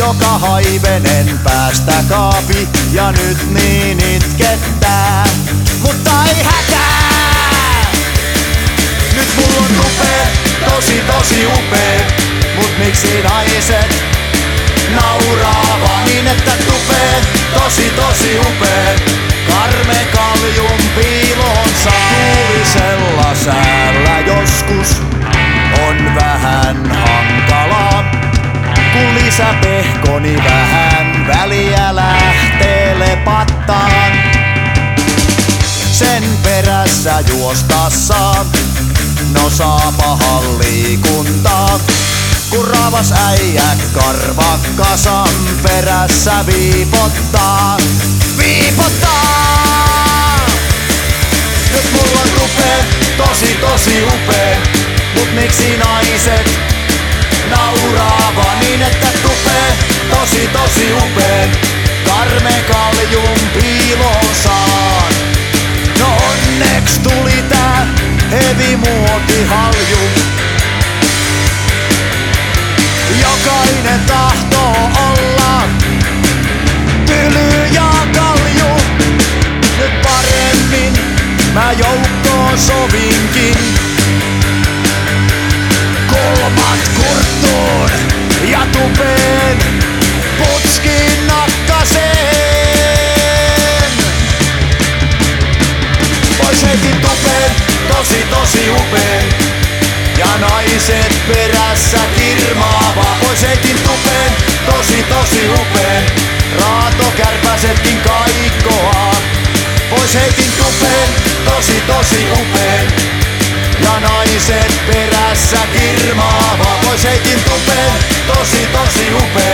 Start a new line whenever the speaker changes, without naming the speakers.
joka haivenen päästä kaapi ja nyt niin itkettää. Mutta ei hätää! Nyt mulla on tupee, tosi tosi upee, mut miksi naiset lisäpehkoni vähän väliä lähtee lepattaan. Sen perässä juostassaan, no saa pahan liikuntaa. Kun raavas äijä karvakkasan perässä viipottaa, viipottaa! Nyt mulla on tupee, tosi tosi upee, mut miksi naiset tosi tosi upee, karme kaljun piiloon saan. No onneks tuli tää heavy muotihalju, Jokainen tahtoo siupeen. Ja naiset perässä kirmaa vapoisekin tupeen, tosi tosi upeen. Raato kärpäsetkin kaikkoa, pois heitin tupeen, tosi tosi upeen. Ja naiset perässä kirmaa vapoisekin tupeen, tosi tosi upeen.